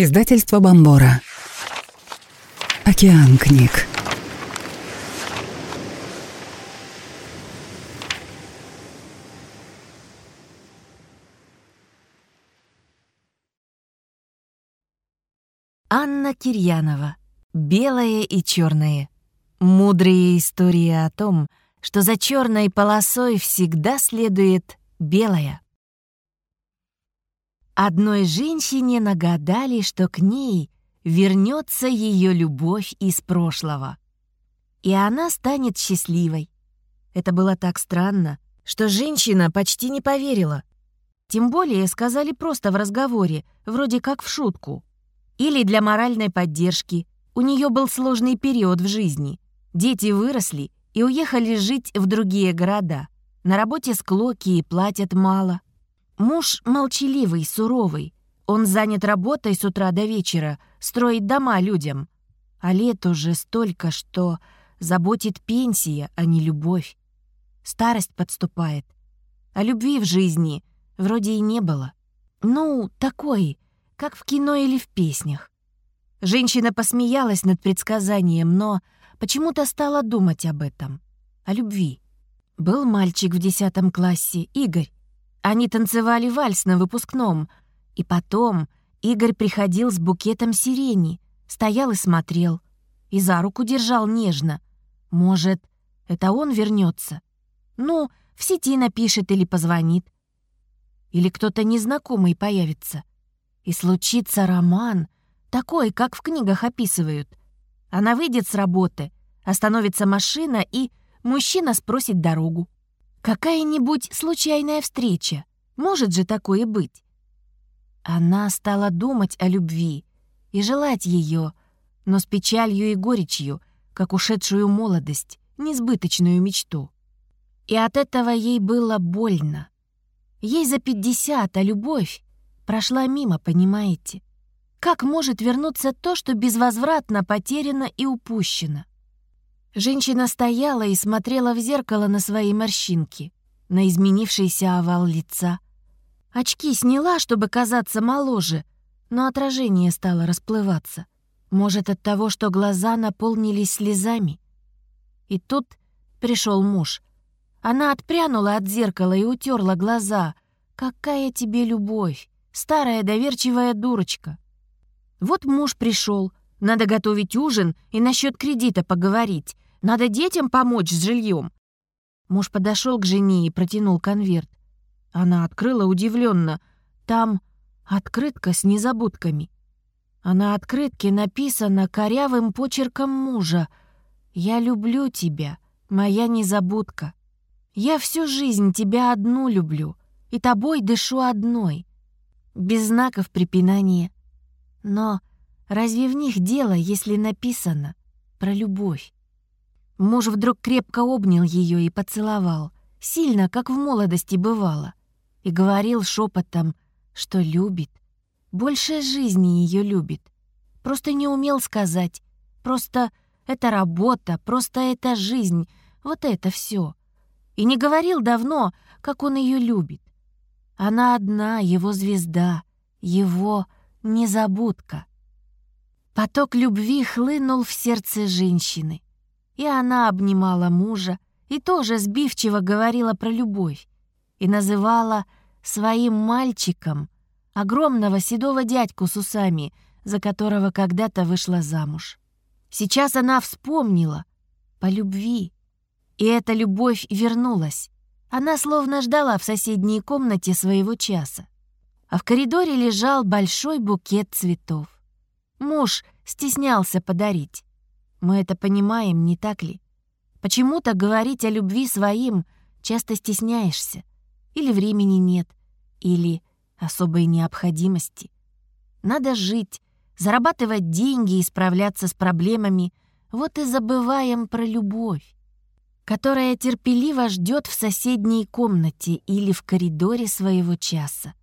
Издательство Бомбора. Океан книг. Анна Кирьянова. Белое и черное. Мудрые истории о том, что за черной полосой всегда следует белая. Одной женщине нагадали, что к ней вернется ее любовь из прошлого. И она станет счастливой. Это было так странно, что женщина почти не поверила. Тем более сказали просто в разговоре, вроде как в шутку. Или для моральной поддержки. У нее был сложный период в жизни. Дети выросли и уехали жить в другие города. На работе склоки и платят мало. Муж молчаливый, суровый. Он занят работой с утра до вечера, строит дома людям. А лет уже столько, что заботит пенсия, а не любовь. Старость подступает. А любви в жизни вроде и не было. Ну, такой, как в кино или в песнях. Женщина посмеялась над предсказанием, но почему-то стала думать об этом, о любви. Был мальчик в десятом классе, Игорь. Они танцевали вальс на выпускном. И потом Игорь приходил с букетом сирени, стоял и смотрел. И за руку держал нежно. Может, это он вернется? Ну, в сети напишет или позвонит. Или кто-то незнакомый появится. И случится роман, такой, как в книгах описывают. Она выйдет с работы, остановится машина, и мужчина спросит дорогу. Какая-нибудь случайная встреча. Может же такое быть? Она стала думать о любви и желать ее, но с печалью и горечью, как ушедшую молодость, несбыточную мечту. И от этого ей было больно. Ей за пятьдесят, а любовь прошла мимо, понимаете? Как может вернуться то, что безвозвратно потеряно и упущено? Женщина стояла и смотрела в зеркало на свои морщинки, на изменившийся овал лица. Очки сняла, чтобы казаться моложе, но отражение стало расплываться. Может, от того, что глаза наполнились слезами? И тут пришел муж. Она отпрянула от зеркала и утерла глаза. «Какая тебе любовь! Старая доверчивая дурочка!» Вот муж пришел, надо готовить ужин и насчет кредита поговорить. Надо детям помочь с жильем. Муж подошел к жене и протянул конверт. Она открыла удивленно. Там открытка с незабудками. А на открытке написано корявым почерком мужа «Я люблю тебя, моя незабудка. Я всю жизнь тебя одну люблю, и тобой дышу одной». Без знаков препинания. Но Разве в них дело, если написано про любовь? Муж вдруг крепко обнял ее и поцеловал, сильно, как в молодости бывало, и говорил шепотом, что любит, больше жизни ее любит. Просто не умел сказать, просто это работа, просто это жизнь, вот это все. И не говорил давно, как он ее любит. Она одна, его звезда, его незабудка. Поток любви хлынул в сердце женщины, и она обнимала мужа и тоже сбивчиво говорила про любовь и называла своим мальчиком огромного седого дядьку с усами, за которого когда-то вышла замуж. Сейчас она вспомнила по любви, и эта любовь вернулась. Она словно ждала в соседней комнате своего часа. А в коридоре лежал большой букет цветов. Муж стеснялся подарить. Мы это понимаем, не так ли? Почему-то говорить о любви своим часто стесняешься. Или времени нет, или особой необходимости. Надо жить, зарабатывать деньги и справляться с проблемами. Вот и забываем про любовь, которая терпеливо ждет в соседней комнате или в коридоре своего часа.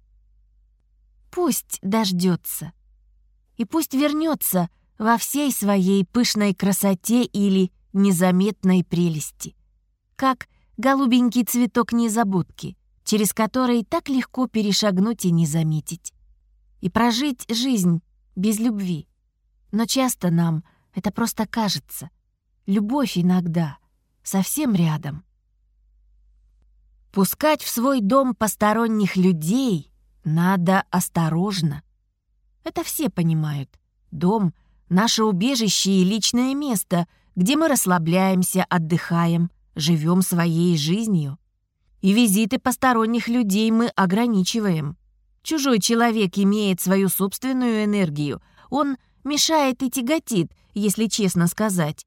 Пусть дождется и пусть вернется во всей своей пышной красоте или незаметной прелести. Как голубенький цветок незабудки, через который так легко перешагнуть и не заметить. И прожить жизнь без любви. Но часто нам это просто кажется. Любовь иногда совсем рядом. Пускать в свой дом посторонних людей надо осторожно. Это все понимают. Дом — наше убежище и личное место, где мы расслабляемся, отдыхаем, живем своей жизнью. И визиты посторонних людей мы ограничиваем. Чужой человек имеет свою собственную энергию. Он мешает и тяготит, если честно сказать.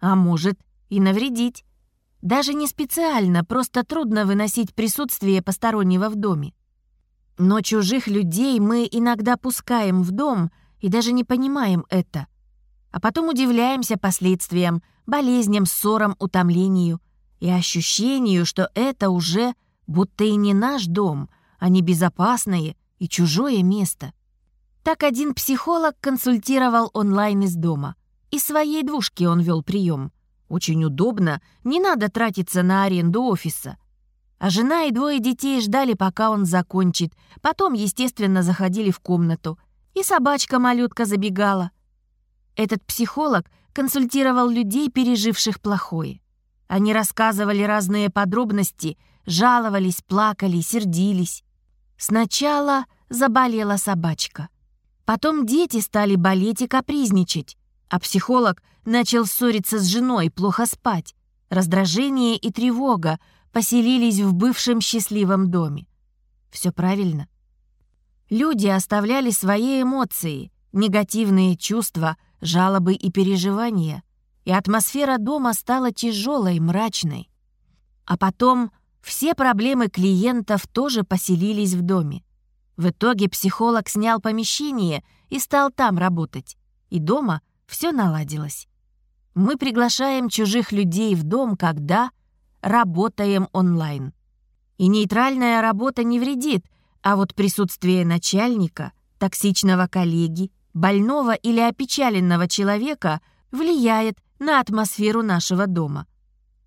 А может и навредить. Даже не специально, просто трудно выносить присутствие постороннего в доме. Но чужих людей мы иногда пускаем в дом и даже не понимаем это. А потом удивляемся последствиям, болезням, ссорам, утомлению и ощущению, что это уже будто и не наш дом, а не безопасное и чужое место. Так один психолог консультировал онлайн из дома. Из своей двушки он вел прием. Очень удобно, не надо тратиться на аренду офиса. А жена и двое детей ждали, пока он закончит. Потом, естественно, заходили в комнату. И собачка-малютка забегала. Этот психолог консультировал людей, переживших плохое. Они рассказывали разные подробности, жаловались, плакали, сердились. Сначала заболела собачка. Потом дети стали болеть и капризничать. А психолог начал ссориться с женой, плохо спать. Раздражение и тревога поселились в бывшем счастливом доме. Все правильно. Люди оставляли свои эмоции, негативные чувства, жалобы и переживания, и атмосфера дома стала тяжелой, мрачной. А потом все проблемы клиентов тоже поселились в доме. В итоге психолог снял помещение и стал там работать, и дома все наладилось. Мы приглашаем чужих людей в дом, когда работаем онлайн. И нейтральная работа не вредит, а вот присутствие начальника, токсичного коллеги, больного или опечаленного человека влияет на атмосферу нашего дома.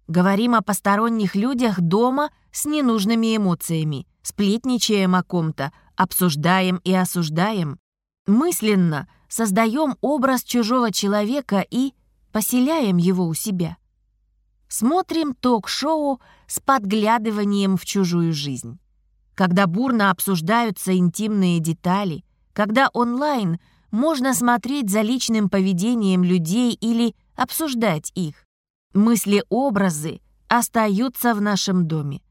Говорим о посторонних людях дома с ненужными эмоциями, сплетничаем о ком-то, обсуждаем и осуждаем. Мысленно создаем образ чужого человека и поселяем его у себя. Смотрим ток-шоу с подглядыванием в чужую жизнь. Когда бурно обсуждаются интимные детали, когда онлайн можно смотреть за личным поведением людей или обсуждать их. Мысли-образы остаются в нашем доме.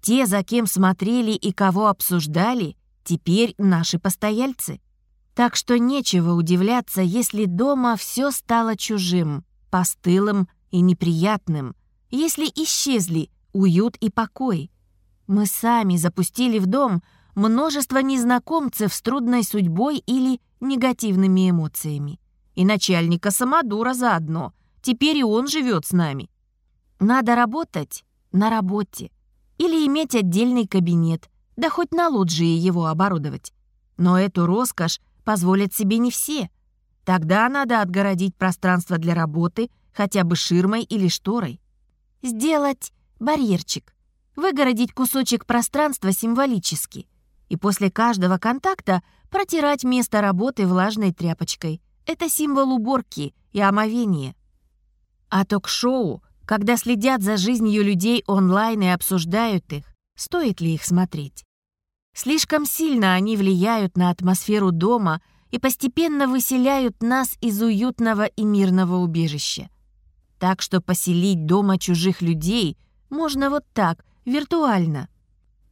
Те, за кем смотрели и кого обсуждали, теперь наши постояльцы. Так что нечего удивляться, если дома все стало чужим, постылым и неприятным, если исчезли уют и покой. Мы сами запустили в дом множество незнакомцев с трудной судьбой или негативными эмоциями. И начальника Самодура заодно. Теперь и он живет с нами. Надо работать на работе. Или иметь отдельный кабинет, да хоть на лоджии его оборудовать. Но эту роскошь позволят себе не все. Тогда надо отгородить пространство для работы хотя бы ширмой или шторой. Сделать барьерчик, выгородить кусочек пространства символически и после каждого контакта протирать место работы влажной тряпочкой. Это символ уборки и омовения. А ток-шоу, когда следят за жизнью людей онлайн и обсуждают их, стоит ли их смотреть? Слишком сильно они влияют на атмосферу дома и постепенно выселяют нас из уютного и мирного убежища. Так что поселить дома чужих людей можно вот так, виртуально.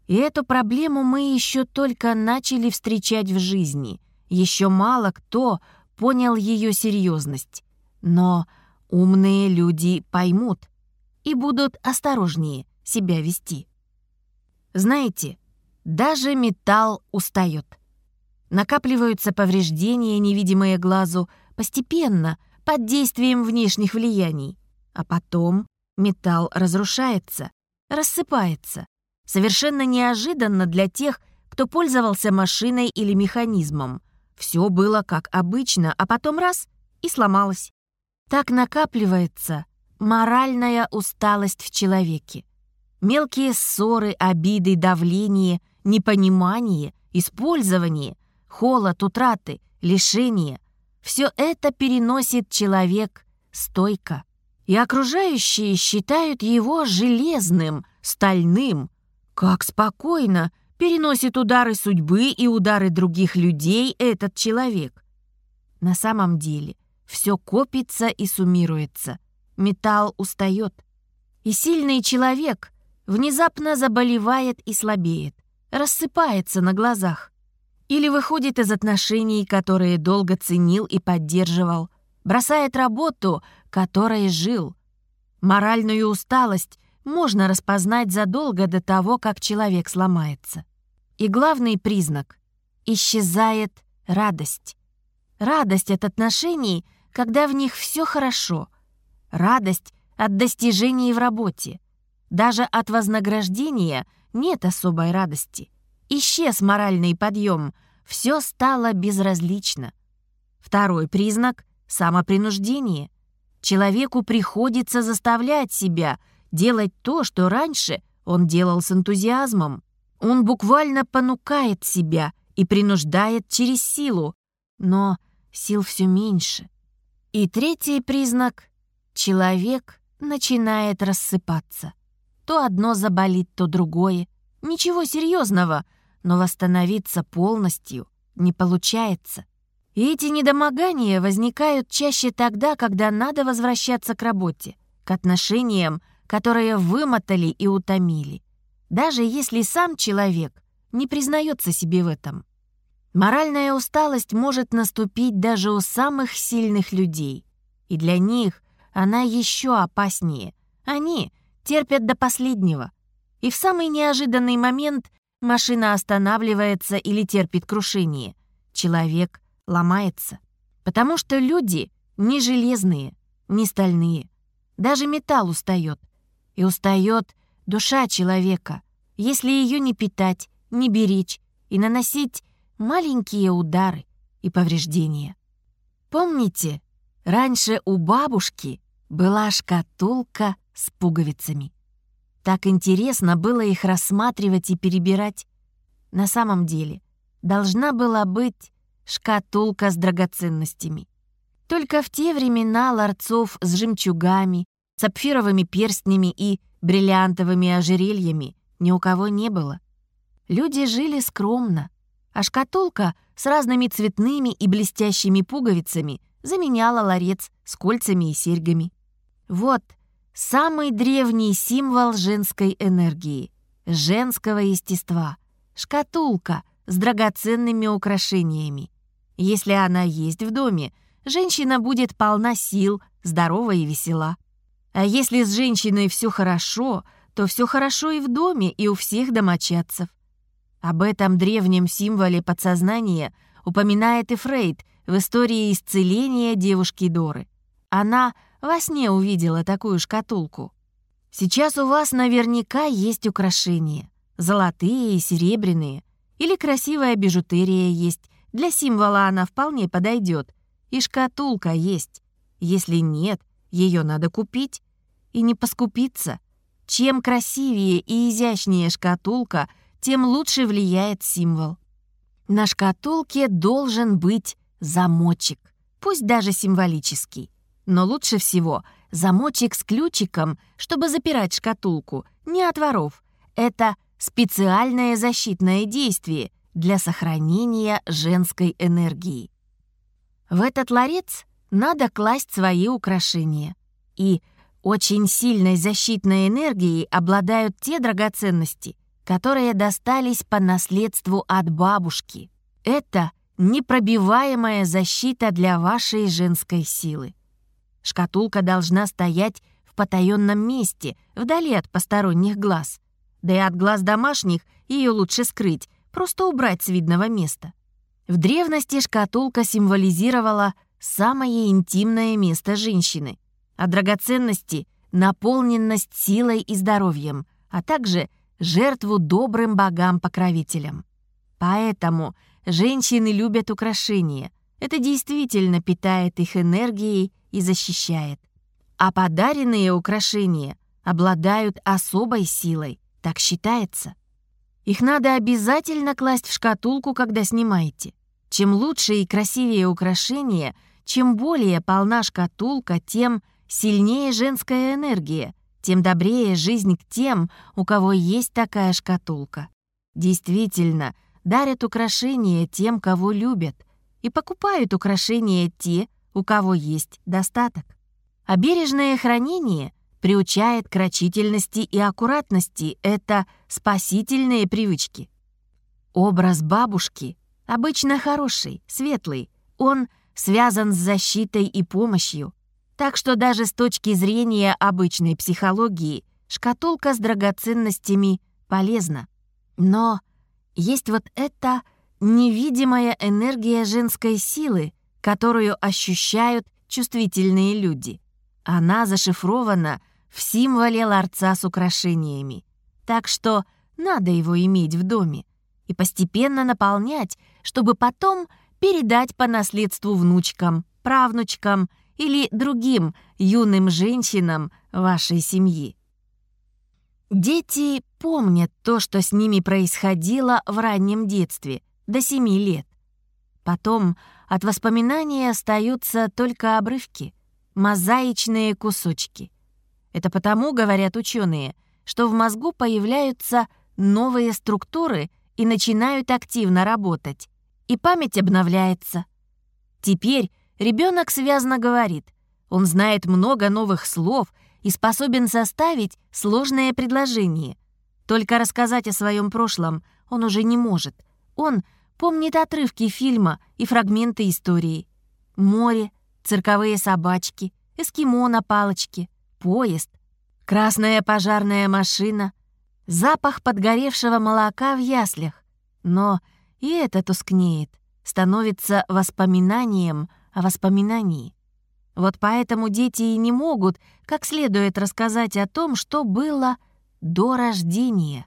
И эту проблему мы еще только начали встречать в жизни. Еще мало кто понял ее серьезность. Но умные люди поймут и будут осторожнее себя вести. Знаете, даже металл устает. Накапливаются повреждения, невидимые глазу, постепенно, под действием внешних влияний. А потом металл разрушается, рассыпается. Совершенно неожиданно для тех, кто пользовался машиной или механизмом. Все было как обычно, а потом раз — и сломалось. Так накапливается моральная усталость в человеке. Мелкие ссоры, обиды, давление — непонимание, использование, холод, утраты, лишение — все это переносит человек стойко. И окружающие считают его железным, стальным. Как спокойно переносит удары судьбы и удары других людей этот человек. На самом деле все копится и суммируется. Металл устает. И сильный человек внезапно заболевает и слабеет, рассыпается на глазах. Или выходит из отношений, которые долго ценил и поддерживал, бросает работу, которой жил. Моральную усталость можно распознать задолго до того, как человек сломается. И главный признак — исчезает радость. Радость от отношений, когда в них все хорошо. Радость от достижений в работе. Даже от вознаграждения нет особой радости. Исчез моральный подъем, все стало безразлично. Второй признак — самопринуждение. Человеку приходится заставлять себя делать то, что раньше он делал с энтузиазмом. Он буквально понукает себя и принуждает через силу, но сил все меньше. И третий признак — человек начинает рассыпаться. То одно заболит, то другое. Ничего серьезного, но восстановиться полностью не получается. И эти недомогания возникают чаще тогда, когда надо возвращаться к работе, к отношениям, которые вымотали и утомили. Даже если сам человек не признается себе в этом. Моральная усталость может наступить даже у самых сильных людей. И для них она еще опаснее. Они терпят до последнего. И в самый неожиданный момент машина останавливается или терпит крушение. Человек ломается. Потому что люди не железные, не стальные. Даже металл устает. И устает душа человека, если ее не питать, не беречь и наносить маленькие удары и повреждения. Помните, раньше у бабушки была шкатулка с пуговицами. Так интересно было их рассматривать и перебирать. На самом деле, должна была быть шкатулка с драгоценностями. Только в те времена ларцов с жемчугами, сапфировыми перстнями и бриллиантовыми ожерельями ни у кого не было. Люди жили скромно, а шкатулка с разными цветными и блестящими пуговицами заменяла ларец с кольцами и серьгами. Вот самый древний символ женской энергии, женского естества — шкатулка с драгоценными украшениями. Если она есть в доме, женщина будет полна сил, здорова и весела. А если с женщиной все хорошо, то все хорошо и в доме, и у всех домочадцев. Об этом древнем символе подсознания упоминает и Фрейд в истории исцеления девушки Доры. Она во сне увидела такую шкатулку. Сейчас у вас наверняка есть украшения. Золотые и серебряные. Или красивая бижутерия есть, для символа она вполне подойдет. И шкатулка есть. Если нет, ее надо купить. И не поскупиться. Чем красивее и изящнее шкатулка, тем лучше влияет символ. На шкатулке должен быть замочек, пусть даже символический. Но лучше всего замочек с ключиком, чтобы запирать шкатулку, не от воров. Это специальное защитное действие — для сохранения женской энергии. В этот ларец надо класть свои украшения. И очень сильной защитной энергией обладают те драгоценности, которые достались по наследству от бабушки. Это непробиваемая защита для вашей женской силы. Шкатулка должна стоять в потаенном месте, вдали от посторонних глаз. Да и от глаз домашних ее лучше скрыть, просто убрать с видного места. В древности шкатулка символизировала самое интимное место женщины, а драгоценности — наполненность силой и здоровьем, а также жертву добрым богам-покровителям. Поэтому женщины любят украшения. Это действительно питает их энергией и защищает. А подаренные украшения обладают особой силой, так считается. Их надо обязательно класть в шкатулку, когда снимаете. Чем лучше и красивее украшение, чем более полна шкатулка, тем сильнее женская энергия, тем добрее жизнь к тем, у кого есть такая шкатулка. Действительно, дарят украшения тем, кого любят, и покупают украшения те, у кого есть достаток. А бережное хранение приучает к рачительности и аккуратности. Это спасительные привычки. Образ бабушки обычно хороший, светлый. Он связан с защитой и помощью. Так что даже с точки зрения обычной психологии шкатулка с драгоценностями полезна. Но есть вот эта невидимая энергия женской силы, которую ощущают чувствительные люди. Она зашифрована в символе ларца с украшениями. Так что надо его иметь в доме и постепенно наполнять, чтобы потом передать по наследству внучкам, правнучкам или другим юным женщинам вашей семьи. Дети помнят то, что с ними происходило в раннем детстве, до семи лет. Потом от воспоминаний остаются только обрывки, мозаичные кусочки. Это потому, говорят ученые, что в мозгу появляются новые структуры и начинают активно работать, и память обновляется. Теперь ребенок связно говорит, он знает много новых слов и способен составить сложное предложение. Только рассказать о своем прошлом он уже не может. Он помнит отрывки фильма и фрагменты истории. Море, цирковые собачки, эскимо на палочке, поезд, красная пожарная машина, запах подгоревшего молока в яслях. Но и это тускнеет, становится воспоминанием о воспоминании. Вот поэтому дети и не могут как следует рассказать о том, что было до рождения.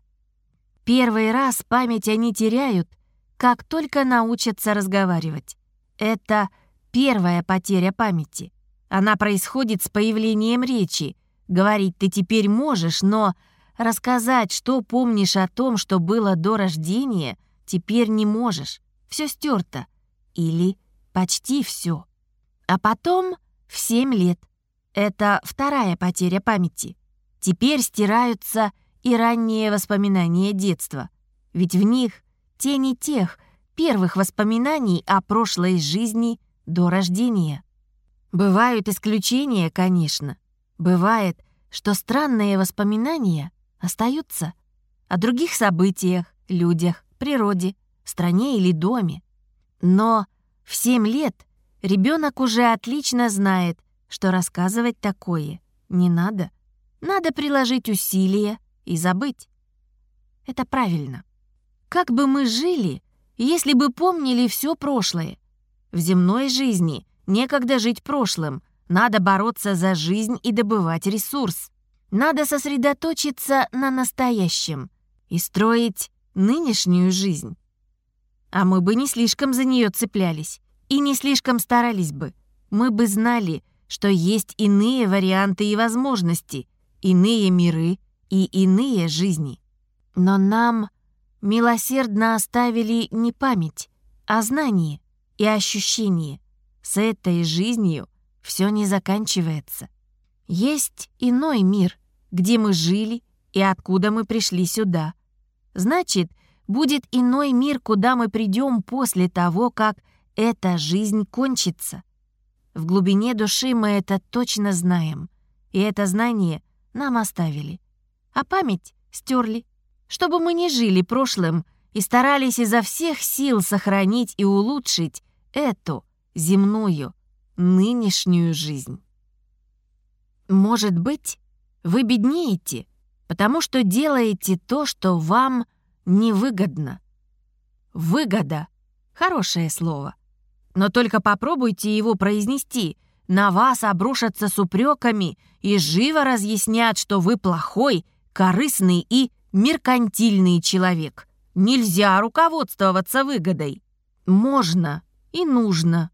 Первый раз память они теряют, как только научатся разговаривать. Это первая потеря памяти. Она происходит с появлением речи. Говорить ты теперь можешь, но рассказать, что помнишь о том, что было до рождения, теперь не можешь. Все стерто. Или почти все. А потом в 7 лет. Это вторая потеря памяти. Теперь стираются и ранние воспоминания детства. Ведь в них тени тех первых воспоминаний о прошлой жизни до рождения. Бывают исключения, конечно. Бывает, что странные воспоминания остаются о других событиях, людях, природе, стране или доме. Но в 7 лет Ребенок уже отлично знает, что рассказывать такое не надо. Надо приложить усилия и забыть. Это правильно. Как бы мы жили, если бы помнили все прошлое? В земной жизни некогда жить прошлым, надо бороться за жизнь и добывать ресурс. Надо сосредоточиться на настоящем и строить нынешнюю жизнь. А мы бы не слишком за нее цеплялись и не слишком старались бы, мы бы знали, что есть иные варианты и возможности, иные миры и иные жизни. Но нам милосердно оставили не память, а знание и ощущение. С этой жизнью все не заканчивается. Есть иной мир, где мы жили и откуда мы пришли сюда. Значит, будет иной мир, куда мы придем после того, как эта жизнь кончится. В глубине души мы это точно знаем, и это знание нам оставили. А память стерли, чтобы мы не жили прошлым и старались изо всех сил сохранить и улучшить эту земную, нынешнюю жизнь. Может быть, вы беднеете, потому что делаете то, что вам невыгодно. Выгода — хорошее слово — но только попробуйте его произнести. На вас обрушатся с упреками и живо разъяснят, что вы плохой, корыстный и меркантильный человек. Нельзя руководствоваться выгодой. Можно и нужно.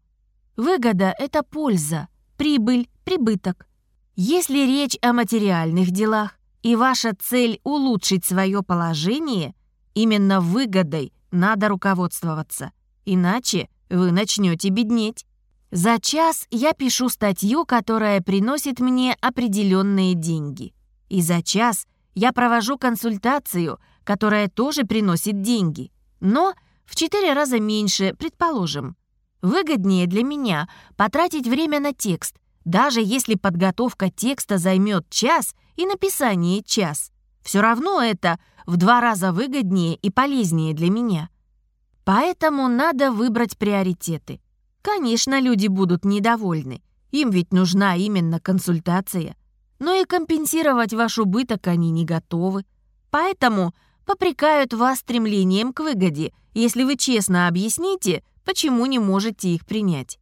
Выгода — это польза, прибыль, прибыток. Если речь о материальных делах и ваша цель — улучшить свое положение, именно выгодой надо руководствоваться. Иначе вы начнете беднеть. За час я пишу статью, которая приносит мне определенные деньги. И за час я провожу консультацию, которая тоже приносит деньги. Но в четыре раза меньше, предположим. Выгоднее для меня потратить время на текст, даже если подготовка текста займет час и написание час. Все равно это в два раза выгоднее и полезнее для меня. Поэтому надо выбрать приоритеты. Конечно, люди будут недовольны. Им ведь нужна именно консультация. Но и компенсировать ваш убыток они не готовы. Поэтому попрекают вас стремлением к выгоде, если вы честно объясните, почему не можете их принять.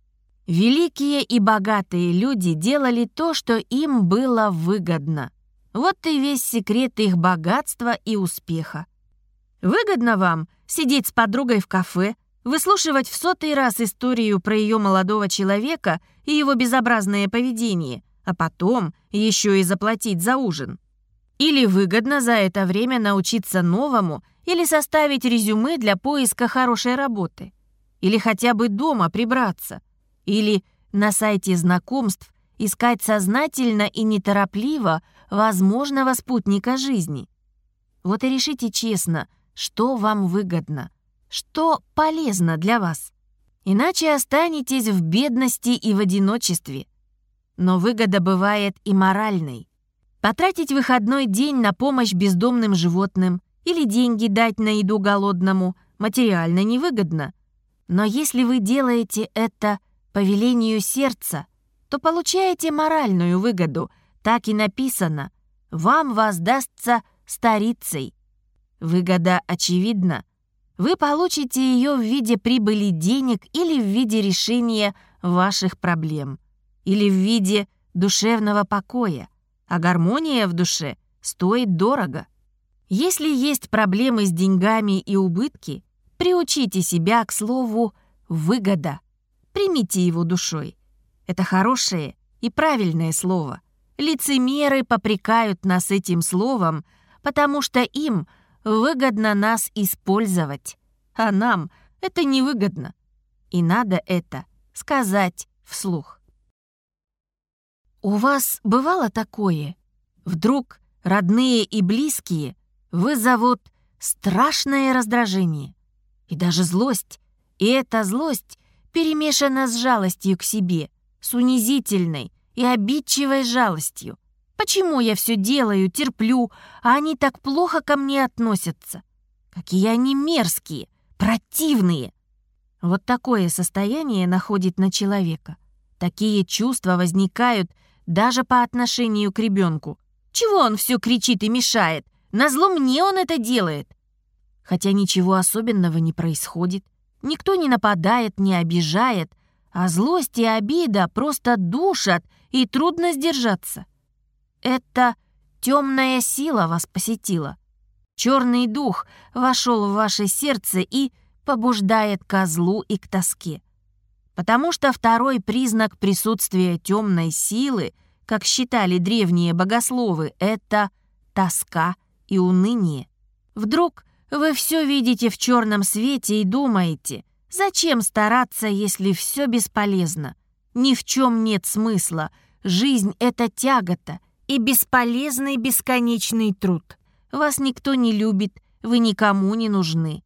Великие и богатые люди делали то, что им было выгодно. Вот и весь секрет их богатства и успеха. Выгодно вам сидеть с подругой в кафе, выслушивать в сотый раз историю про ее молодого человека и его безобразное поведение, а потом еще и заплатить за ужин. Или выгодно за это время научиться новому или составить резюме для поиска хорошей работы. Или хотя бы дома прибраться. Или на сайте знакомств искать сознательно и неторопливо возможного спутника жизни. Вот и решите честно, что вам выгодно, что полезно для вас. Иначе останетесь в бедности и в одиночестве. Но выгода бывает и моральной. Потратить выходной день на помощь бездомным животным или деньги дать на еду голодному материально невыгодно. Но если вы делаете это по велению сердца, то получаете моральную выгоду. Так и написано. Вам воздастся старицей. Выгода очевидна. Вы получите ее в виде прибыли денег или в виде решения ваших проблем. Или в виде душевного покоя. А гармония в душе стоит дорого. Если есть проблемы с деньгами и убытки, приучите себя к слову «выгода». Примите его душой. Это хорошее и правильное слово. Лицемеры попрекают нас этим словом, потому что им выгодно нас использовать, а нам это невыгодно. И надо это сказать вслух. У вас бывало такое? Вдруг родные и близкие вызовут страшное раздражение и даже злость. И эта злость перемешана с жалостью к себе — с унизительной и обидчивой жалостью. Почему я все делаю, терплю, а они так плохо ко мне относятся? Какие они мерзкие, противные. Вот такое состояние находит на человека. Такие чувства возникают даже по отношению к ребенку. Чего он все кричит и мешает? Назло мне он это делает. Хотя ничего особенного не происходит. Никто не нападает, не обижает, а злость и обида просто душат, и трудно сдержаться. Это темная сила вас посетила. Черный дух вошел в ваше сердце и побуждает ко злу и к тоске. Потому что второй признак присутствия темной силы, как считали древние богословы, это тоска и уныние. Вдруг вы все видите в черном свете и думаете, Зачем стараться, если все бесполезно? Ни в чем нет смысла. Жизнь — это тягота и бесполезный бесконечный труд. Вас никто не любит, вы никому не нужны.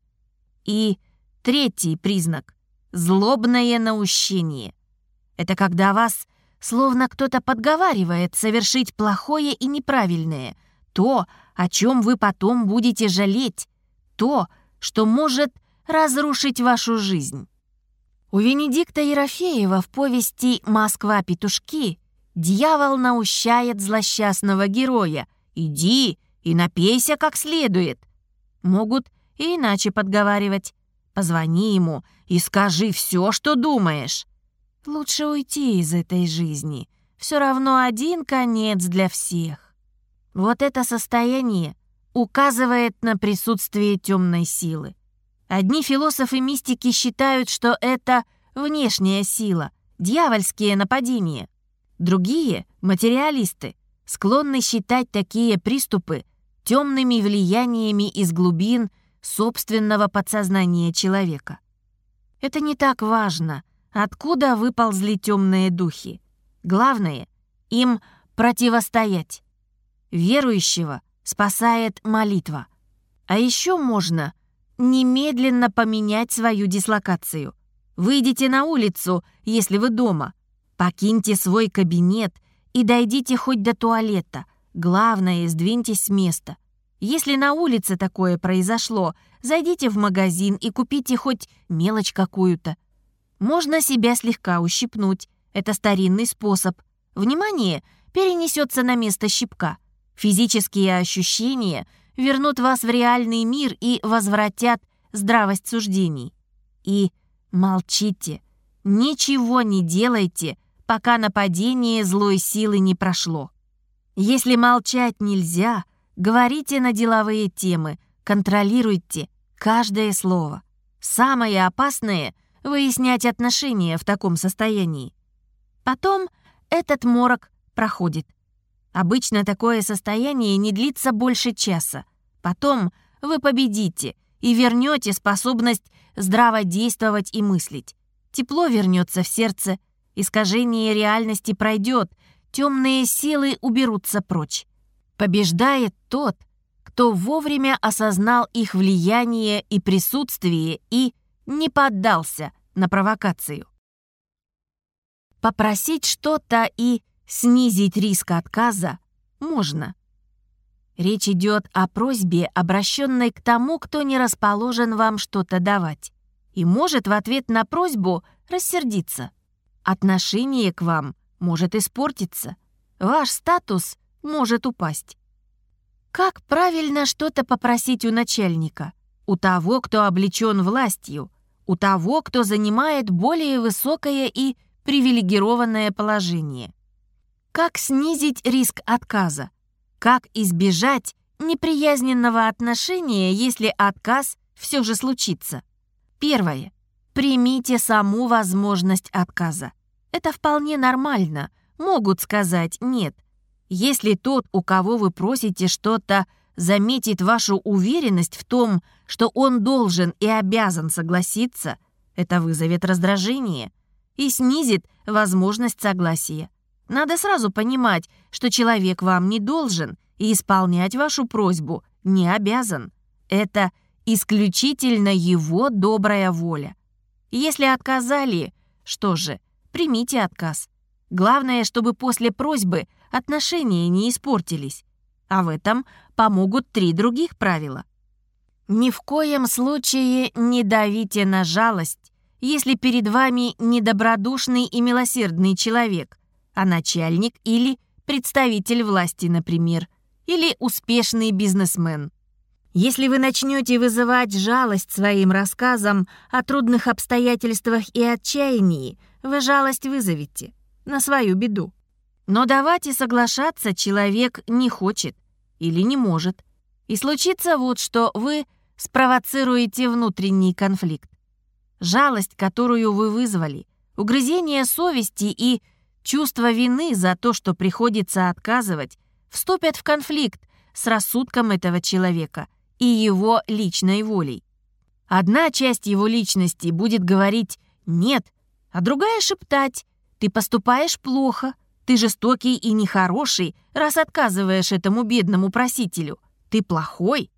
И третий признак — злобное наущение. Это когда вас словно кто-то подговаривает совершить плохое и неправильное, то, о чем вы потом будете жалеть, то, что может разрушить вашу жизнь. У Венедикта Ерофеева в повести «Москва-петушки» дьявол наущает злосчастного героя «Иди и напейся как следует». Могут и иначе подговаривать. Позвони ему и скажи все, что думаешь. Лучше уйти из этой жизни. Все равно один конец для всех. Вот это состояние указывает на присутствие темной силы. Одни философы-мистики считают, что это внешняя сила, дьявольские нападения. Другие, материалисты, склонны считать такие приступы темными влияниями из глубин собственного подсознания человека. Это не так важно, откуда выползли темные духи. Главное — им противостоять. Верующего спасает молитва. А еще можно немедленно поменять свою дислокацию. Выйдите на улицу, если вы дома. Покиньте свой кабинет и дойдите хоть до туалета. Главное, сдвиньтесь с места. Если на улице такое произошло, зайдите в магазин и купите хоть мелочь какую-то. Можно себя слегка ущипнуть. Это старинный способ. Внимание перенесется на место щипка. Физические ощущения вернут вас в реальный мир и возвратят здравость суждений. И молчите, ничего не делайте, пока нападение злой силы не прошло. Если молчать нельзя, говорите на деловые темы, контролируйте каждое слово. Самое опасное — выяснять отношения в таком состоянии. Потом этот морок проходит. Обычно такое состояние не длится больше часа. Потом вы победите и вернете способность здраво действовать и мыслить. Тепло вернется в сердце, искажение реальности пройдет, темные силы уберутся прочь. Побеждает тот, кто вовремя осознал их влияние и присутствие и не поддался на провокацию. Попросить что-то и Снизить риск отказа можно. Речь идет о просьбе, обращенной к тому, кто не расположен вам что-то давать, и может в ответ на просьбу рассердиться. Отношение к вам может испортиться, ваш статус может упасть. Как правильно что-то попросить у начальника? У того, кто облечен властью, у того, кто занимает более высокое и привилегированное положение. Как снизить риск отказа? Как избежать неприязненного отношения, если отказ все же случится? Первое. Примите саму возможность отказа. Это вполне нормально. Могут сказать «нет». Если тот, у кого вы просите что-то, заметит вашу уверенность в том, что он должен и обязан согласиться, это вызовет раздражение и снизит возможность согласия. Надо сразу понимать, что человек вам не должен и исполнять вашу просьбу не обязан. Это исключительно его добрая воля. Если отказали, что же, примите отказ. Главное, чтобы после просьбы отношения не испортились. А в этом помогут три других правила. Ни в коем случае не давите на жалость, если перед вами недобродушный и милосердный человек – а начальник или представитель власти, например, или успешный бизнесмен. Если вы начнете вызывать жалость своим рассказом о трудных обстоятельствах и отчаянии, вы жалость вызовете на свою беду. Но давать и соглашаться человек не хочет или не может. И случится вот что вы спровоцируете внутренний конфликт. Жалость, которую вы вызвали, угрызение совести и Чувство вины за то, что приходится отказывать, вступят в конфликт с рассудком этого человека и его личной волей. Одна часть его личности будет говорить «нет», а другая шептать «ты поступаешь плохо», «ты жестокий и нехороший, раз отказываешь этому бедному просителю», «ты плохой».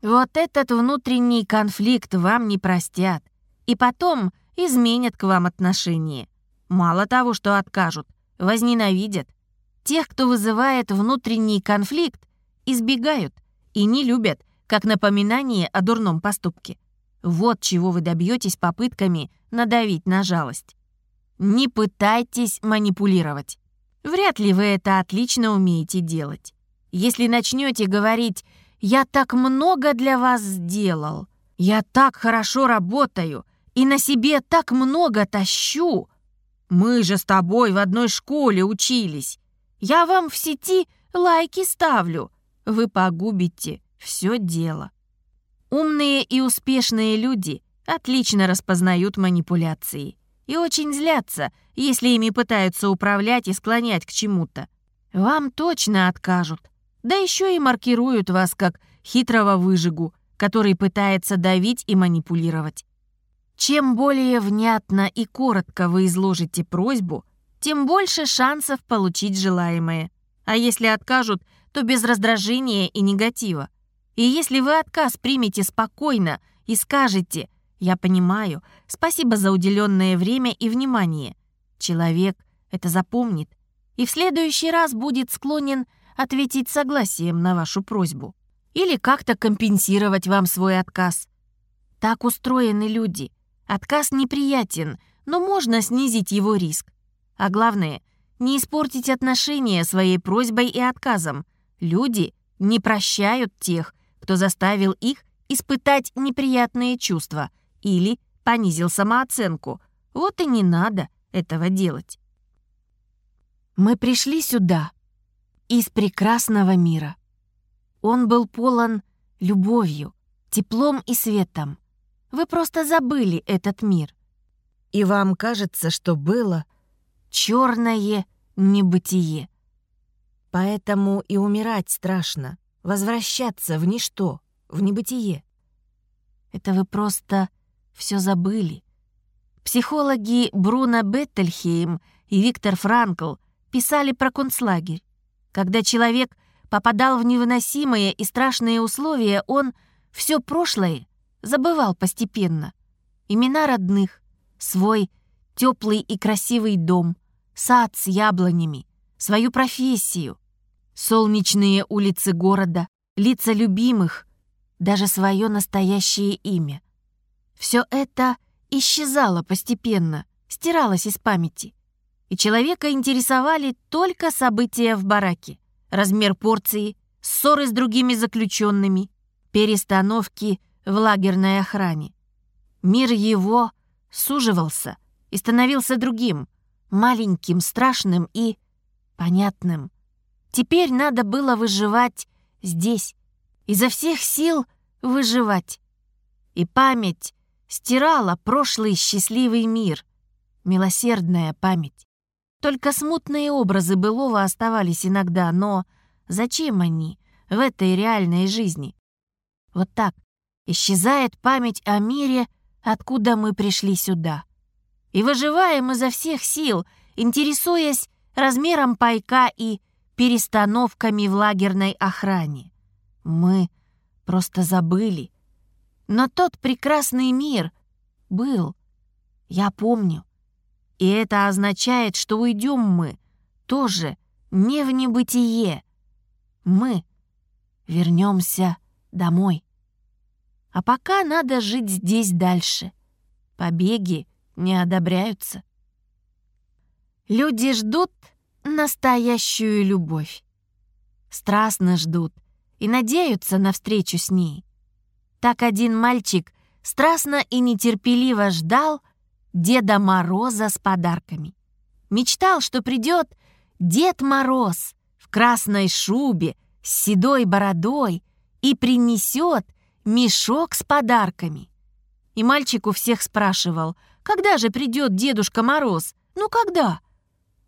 Вот этот внутренний конфликт вам не простят, и потом изменят к вам отношение. Мало того, что откажут, возненавидят. Тех, кто вызывает внутренний конфликт, избегают и не любят, как напоминание о дурном поступке. Вот чего вы добьетесь попытками надавить на жалость. Не пытайтесь манипулировать. Вряд ли вы это отлично умеете делать. Если начнете говорить «я так много для вас сделал», «я так хорошо работаю» и на себе так много тащу, мы же с тобой в одной школе учились. Я вам в сети лайки ставлю. Вы погубите все дело. Умные и успешные люди отлично распознают манипуляции и очень злятся, если ими пытаются управлять и склонять к чему-то. Вам точно откажут. Да еще и маркируют вас как хитрого выжигу, который пытается давить и манипулировать. Чем более внятно и коротко вы изложите просьбу, тем больше шансов получить желаемое. А если откажут, то без раздражения и негатива. И если вы отказ примете спокойно и скажете «Я понимаю, спасибо за уделенное время и внимание», человек это запомнит и в следующий раз будет склонен ответить согласием на вашу просьбу или как-то компенсировать вам свой отказ. Так устроены люди. Отказ неприятен, но можно снизить его риск. А главное, не испортить отношения своей просьбой и отказом. Люди не прощают тех, кто заставил их испытать неприятные чувства или понизил самооценку. Вот и не надо этого делать. Мы пришли сюда из прекрасного мира. Он был полон любовью, теплом и светом. Вы просто забыли этот мир. И вам кажется, что было черное небытие. Поэтому и умирать страшно, возвращаться в ничто, в небытие. Это вы просто все забыли. Психологи Бруно Беттельхейм и Виктор Франкл писали про концлагерь. Когда человек попадал в невыносимые и страшные условия, он все прошлое забывал постепенно. Имена родных, свой теплый и красивый дом, сад с яблонями, свою профессию, солнечные улицы города, лица любимых, даже свое настоящее имя. Все это исчезало постепенно, стиралось из памяти. И человека интересовали только события в бараке, размер порции, ссоры с другими заключенными, перестановки в лагерной охране. Мир его суживался и становился другим, маленьким, страшным и понятным. Теперь надо было выживать здесь, изо всех сил выживать. И память стирала прошлый счастливый мир, милосердная память. Только смутные образы былого оставались иногда, но зачем они в этой реальной жизни? Вот так исчезает память о мире, откуда мы пришли сюда. И выживаем изо всех сил, интересуясь размером пайка и перестановками в лагерной охране. Мы просто забыли. Но тот прекрасный мир был. Я помню. И это означает, что уйдем мы тоже не в небытие. Мы вернемся домой. А пока надо жить здесь дальше. Побеги не одобряются. Люди ждут настоящую любовь. Страстно ждут и надеются на встречу с ней. Так один мальчик страстно и нетерпеливо ждал Деда Мороза с подарками. Мечтал, что придет Дед Мороз в красной шубе с седой бородой и принесет мешок с подарками. И мальчик у всех спрашивал, когда же придет Дедушка Мороз? Ну когда?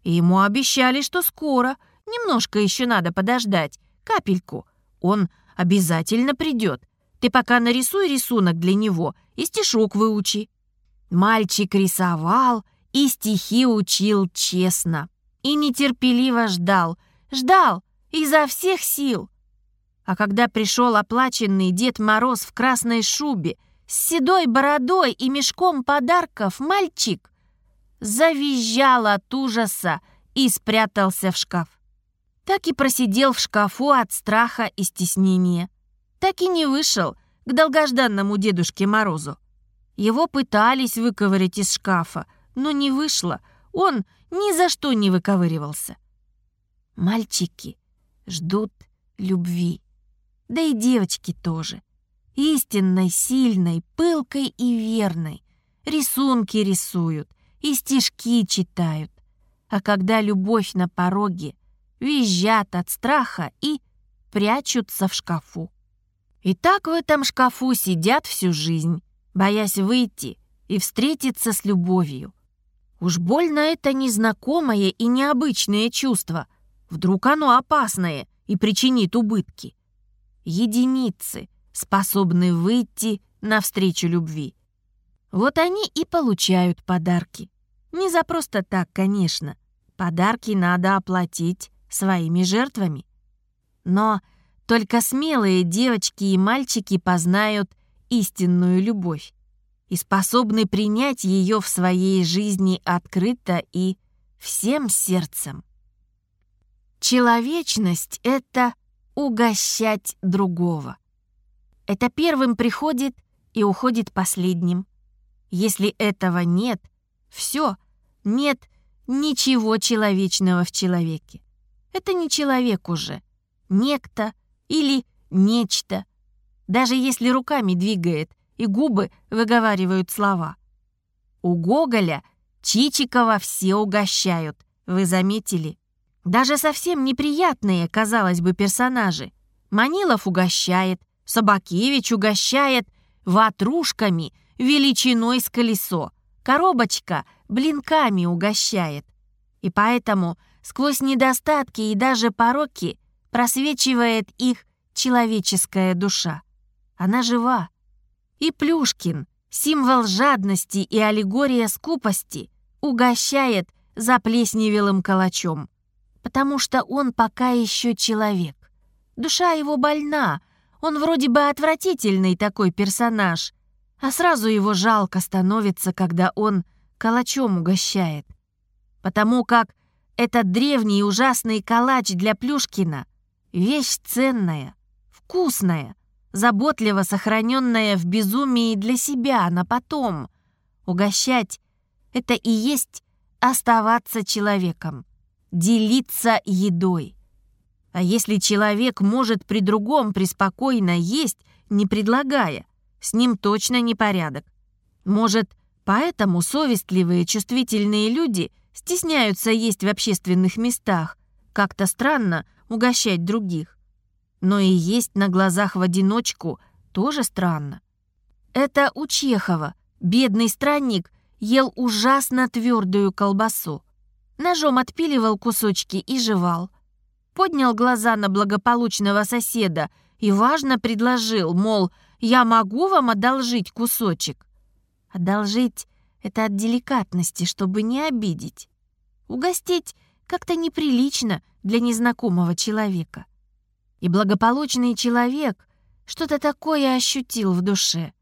И ему обещали, что скоро, немножко еще надо подождать, капельку. Он обязательно придет. Ты пока нарисуй рисунок для него и стишок выучи. Мальчик рисовал и стихи учил честно. И нетерпеливо ждал, ждал изо всех сил. А когда пришел оплаченный Дед Мороз в красной шубе, с седой бородой и мешком подарков, мальчик завизжал от ужаса и спрятался в шкаф. Так и просидел в шкафу от страха и стеснения. Так и не вышел к долгожданному Дедушке Морозу. Его пытались выковырять из шкафа, но не вышло. Он ни за что не выковыривался. Мальчики ждут любви. Да и девочки тоже. Истинной, сильной, пылкой и верной. Рисунки рисуют и стишки читают. А когда любовь на пороге, визжат от страха и прячутся в шкафу. И так в этом шкафу сидят всю жизнь боясь выйти и встретиться с любовью. Уж больно это незнакомое и необычное чувство. Вдруг оно опасное и причинит убытки. Единицы способны выйти навстречу любви. Вот они и получают подарки. Не за просто так, конечно. Подарки надо оплатить своими жертвами. Но только смелые девочки и мальчики познают истинную любовь и способны принять ее в своей жизни открыто и всем сердцем. Человечность — это угощать другого. Это первым приходит и уходит последним. Если этого нет, все, нет ничего человечного в человеке. Это не человек уже, некто или нечто. Даже если руками двигает и губы выговаривают слова. У Гоголя Чичикова все угощают, вы заметили? Даже совсем неприятные, казалось бы, персонажи. Манилов угощает, Собакевич угощает ватрушками величиной с колесо. Коробочка блинками угощает. И поэтому сквозь недостатки и даже пороки просвечивает их человеческая душа. Она жива. И Плюшкин, символ жадности и аллегория скупости, угощает заплесневелым калачом, потому что он пока еще человек. Душа его больна, он вроде бы отвратительный такой персонаж, а сразу его жалко становится, когда он калачом угощает. Потому как этот древний ужасный калач для Плюшкина — вещь ценная, вкусная, заботливо сохраненная в безумии для себя на потом. Угощать — это и есть оставаться человеком, делиться едой. А если человек может при другом преспокойно есть, не предлагая, с ним точно непорядок. Может, поэтому совестливые, чувствительные люди стесняются есть в общественных местах, как-то странно угощать других. Но и есть на глазах в одиночку тоже странно. Это у Чехова бедный странник ел ужасно твердую колбасу. Ножом отпиливал кусочки и жевал – поднял глаза на благополучного соседа и важно предложил, мол, я могу вам одолжить кусочек. Одолжить — это от деликатности, чтобы не обидеть. Угостить как-то неприлично для незнакомого человека. И благополучный человек что-то такое ощутил в душе.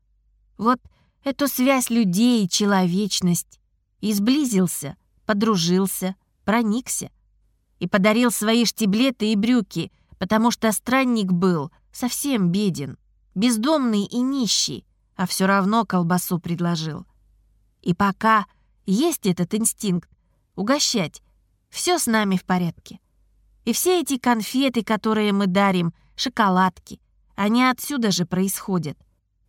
Вот эту связь людей, человечность. И сблизился, подружился, проникся — и подарил свои штиблеты и брюки, потому что странник был совсем беден, бездомный и нищий, а все равно колбасу предложил. И пока есть этот инстинкт угощать, все с нами в порядке. И все эти конфеты, которые мы дарим, шоколадки, они отсюда же происходят.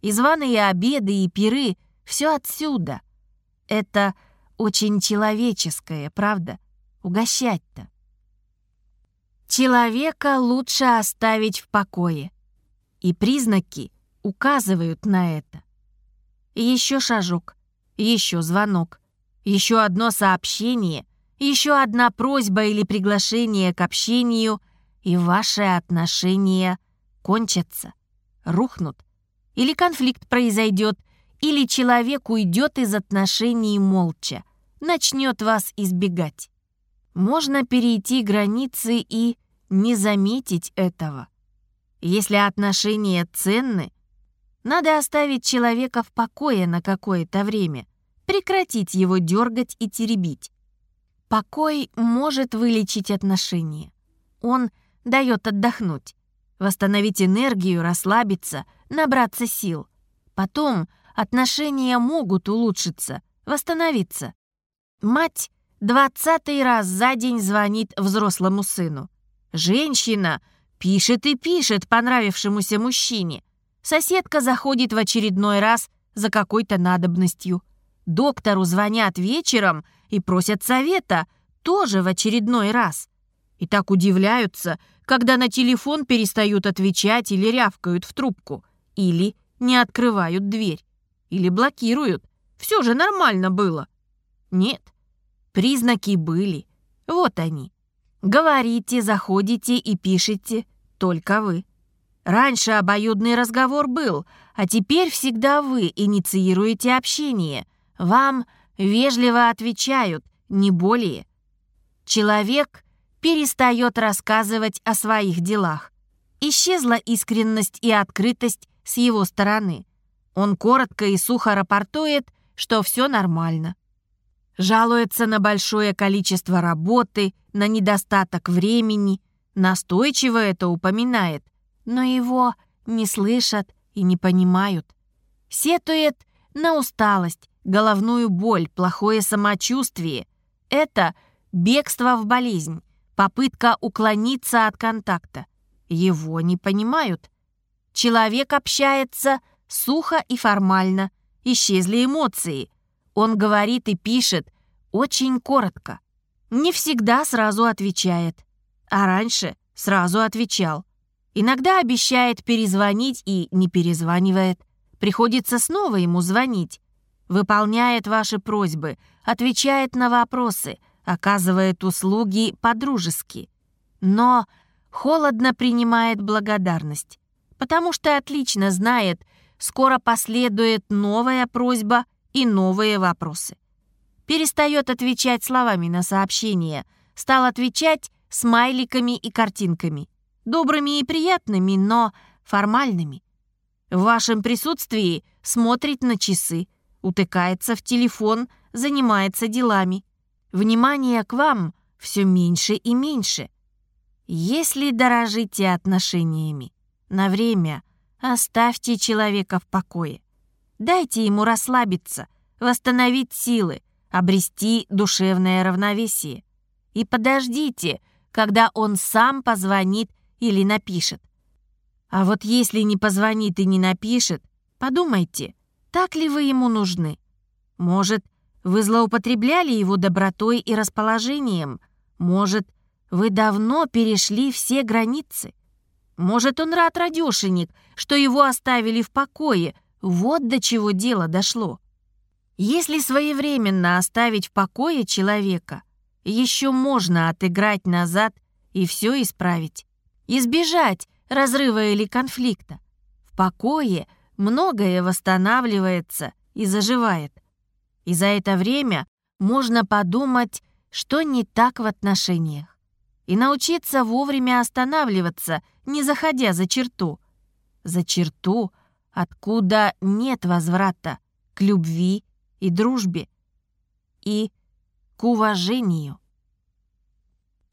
И званые обеды, и пиры — все отсюда. Это очень человеческое, правда? Угощать-то. Человека лучше оставить в покое. И признаки указывают на это. еще шажок, еще звонок, еще одно сообщение, еще одна просьба или приглашение к общению, и ваши отношения кончатся, рухнут. Или конфликт произойдет, или человек уйдет из отношений молча, начнет вас избегать. Можно перейти границы и не заметить этого. Если отношения ценны, надо оставить человека в покое на какое-то время, прекратить его дергать и теребить. Покой может вылечить отношения. Он дает отдохнуть, восстановить энергию, расслабиться, набраться сил. Потом отношения могут улучшиться, восстановиться. Мать двадцатый раз за день звонит взрослому сыну. Женщина пишет и пишет понравившемуся мужчине. Соседка заходит в очередной раз за какой-то надобностью. Доктору звонят вечером и просят совета тоже в очередной раз. И так удивляются, когда на телефон перестают отвечать или рявкают в трубку, или не открывают дверь, или блокируют. Все же нормально было. Нет, признаки были. Вот они. Говорите, заходите и пишете только вы. Раньше обоюдный разговор был, а теперь всегда вы инициируете общение. Вам вежливо отвечают, не более. Человек перестает рассказывать о своих делах. Исчезла искренность и открытость с его стороны. Он коротко и сухо рапортует, что все нормально. Жалуется на большое количество работы, на недостаток времени, настойчиво это упоминает, но его не слышат и не понимают. Сетует на усталость, головную боль, плохое самочувствие. Это бегство в болезнь, попытка уклониться от контакта. Его не понимают. Человек общается сухо и формально, исчезли эмоции. Он говорит и пишет очень коротко. Не всегда сразу отвечает, а раньше сразу отвечал. Иногда обещает перезвонить и не перезванивает. Приходится снова ему звонить. Выполняет ваши просьбы, отвечает на вопросы, оказывает услуги по-дружески. Но холодно принимает благодарность, потому что отлично знает, скоро последует новая просьба и новые вопросы. Перестает отвечать словами на сообщения, стал отвечать смайликами и картинками добрыми и приятными, но формальными. В вашем присутствии смотрит на часы, утыкается в телефон, занимается делами. Внимание к вам все меньше и меньше. Если дорожите отношениями, на время оставьте человека в покое. Дайте ему расслабиться, восстановить силы, обрести душевное равновесие. И подождите, когда он сам позвонит или напишет. А вот если не позвонит и не напишет, подумайте, так ли вы ему нужны? Может, вы злоупотребляли его добротой и расположением? Может, вы давно перешли все границы? Может, он рад радешенек, что его оставили в покое? Вот до чего дело дошло. Если своевременно оставить в покое человека, еще можно отыграть назад и все исправить избежать разрыва или конфликта. В покое многое восстанавливается и заживает. И за это время можно подумать, что не так в отношениях. И научиться вовремя останавливаться, не заходя за черту. За черту, откуда нет возврата к любви и дружбе. И к уважению.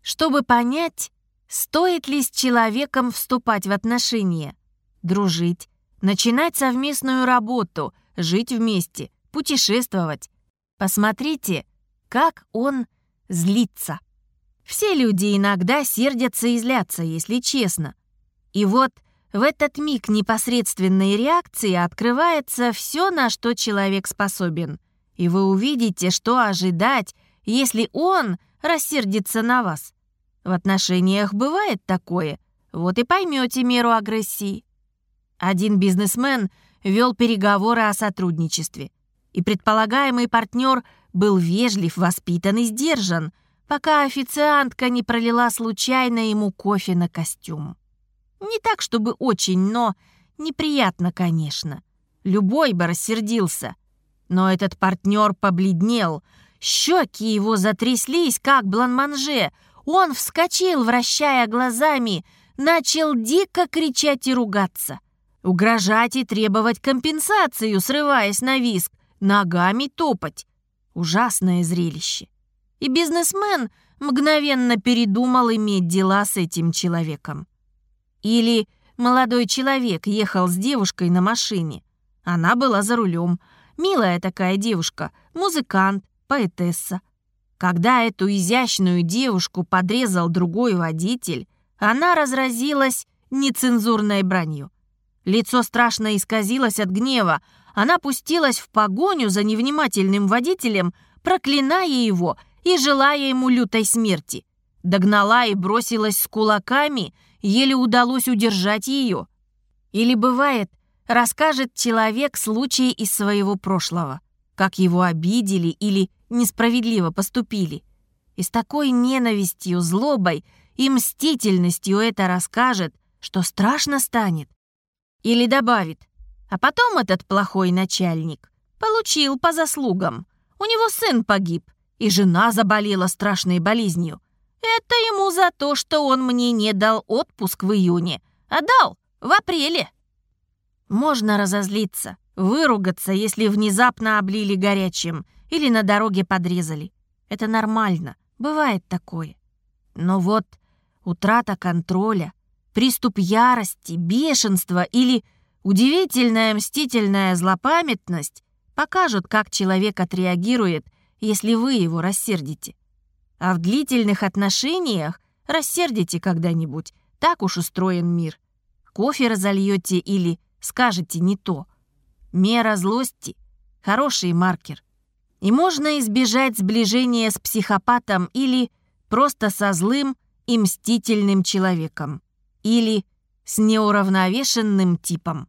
Чтобы понять, Стоит ли с человеком вступать в отношения? Дружить, начинать совместную работу, жить вместе, путешествовать. Посмотрите, как он злится. Все люди иногда сердятся и злятся, если честно. И вот в этот миг непосредственной реакции открывается все, на что человек способен. И вы увидите, что ожидать, если он рассердится на вас. В отношениях бывает такое, вот и поймете меру агрессии. Один бизнесмен вел переговоры о сотрудничестве, и предполагаемый партнер был вежлив, воспитан и сдержан, пока официантка не пролила случайно ему кофе на костюм. Не так, чтобы очень, но неприятно, конечно. Любой бы рассердился. Но этот партнер побледнел, щеки его затряслись, как бланманже — он вскочил, вращая глазами, начал дико кричать и ругаться. Угрожать и требовать компенсацию, срываясь на виск, ногами топать. Ужасное зрелище. И бизнесмен мгновенно передумал иметь дела с этим человеком. Или молодой человек ехал с девушкой на машине. Она была за рулем. Милая такая девушка, музыкант, поэтесса. Когда эту изящную девушку подрезал другой водитель, она разразилась нецензурной бранью. Лицо страшно исказилось от гнева. Она пустилась в погоню за невнимательным водителем, проклиная его и желая ему лютой смерти. Догнала и бросилась с кулаками, еле удалось удержать ее. Или бывает, расскажет человек случай из своего прошлого, как его обидели или несправедливо поступили. И с такой ненавистью, злобой и мстительностью это расскажет, что страшно станет. Или добавит, а потом этот плохой начальник получил по заслугам. У него сын погиб, и жена заболела страшной болезнью. Это ему за то, что он мне не дал отпуск в июне, а дал в апреле. Можно разозлиться, выругаться, если внезапно облили горячим или на дороге подрезали. Это нормально, бывает такое. Но вот утрата контроля, приступ ярости, бешенства или удивительная мстительная злопамятность покажут, как человек отреагирует, если вы его рассердите. А в длительных отношениях рассердите когда-нибудь, так уж устроен мир. Кофе разольете или скажете не то. Мера злости — хороший маркер. И можно избежать сближения с психопатом или просто со злым и мстительным человеком. Или с неуравновешенным типом.